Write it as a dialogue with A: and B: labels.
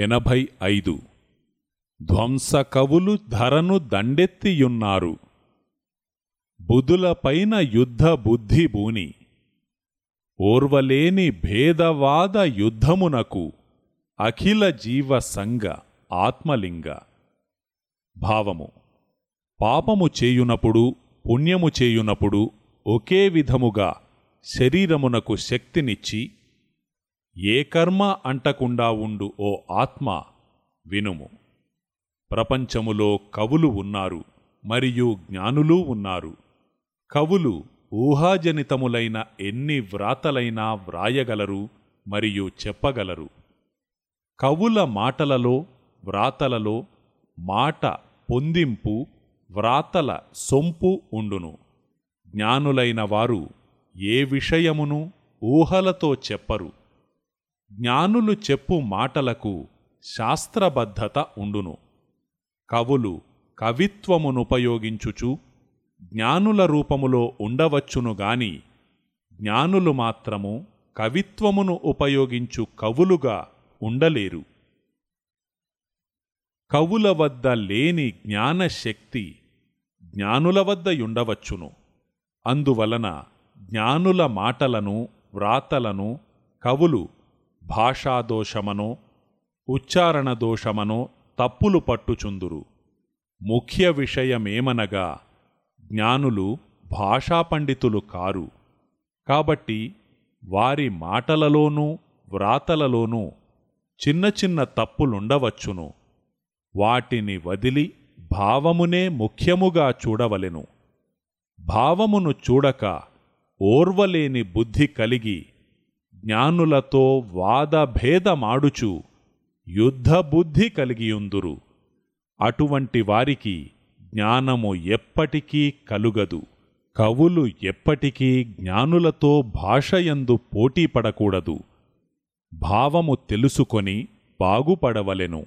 A: ఎనభై ఐదు. ధ్వంసకవులు ధరను దండెత్తియున్నారు. బుధులపైన యుద్ధ బుద్ధి బూని. ఓర్వలేని భేదవాద యుద్ధమునకు అఖిల జీవ సంగ ఆత్మలింగ. భావము. పాపము చేయునప్పుడు పుణ్యము చేయునప్పుడు ఒకే విధముగా శరీరమునకు శక్తినిచ్చి ఏ కర్మ అంటకుండా ఉండు ఓ ఆత్మ వినుము. ప్రపంచములో కవులు ఉన్నారు మరియు జ్ఞానులు ఉన్నారు. కవులు ఊహాజనితములైన ఎన్ని వ్రాతలైనా వ్రాయగలరు మరియు చెప్పగలరు. కవుల మాటలలో వ్రాతలలో మాట పొందింపు వ్రాతల సొంపు ఉండును. జ్ఞానులైన వారు ఏ విషయమును ఊహలతో చెప్పరు. జ్ఞానులు చెప్పు మాటలకు శాస్త్రబద్ధత ఉండును. కవులు కవిత్వమునుపయోగించుచు జ్ఞానుల రూపములో ఉండవచ్చును గాని జ్ఞానులు మాత్రము కవిత్వమును ఉపయోగించు కవులుగా ఉండలేరు. కవుల వద్ద లేని జ్ఞానశక్తి జ్ఞానుల వద్ద ఉండవచ్చును. అందువలన జ్ఞానుల మాటలను వ్రాతలను కవులు భాషాదోషమనో ఉచ్చారణ దోషమనో తప్పులు పట్టుచుందురు. ముఖ్య విషయమేమనగా జ్ఞానులు భాషాపండితులు కారు. కాబట్టి వారి మాటలలోనూ వ్రాతలలోనూ చిన్న చిన్న తప్పులుండవచ్చును. వాటిని వదిలి భావమునే ముఖ్యముగా చూడవలెను. భావమును చూడక ఓర్వలేని బుద్ధి కలిగి జ్ఞానులతో వాదభేదమాడుచు యుద్ధబుద్ధి కలిగియుందురు. అటువంటి వారికి జ్ఞానము ఎప్పటికీ కలుగదు. కవులు ఎప్పటికీ జ్ఞానులతో భాషయందు పోటీపడకూడదు. భావము తెలుసుకొని బాగుపడవలెను.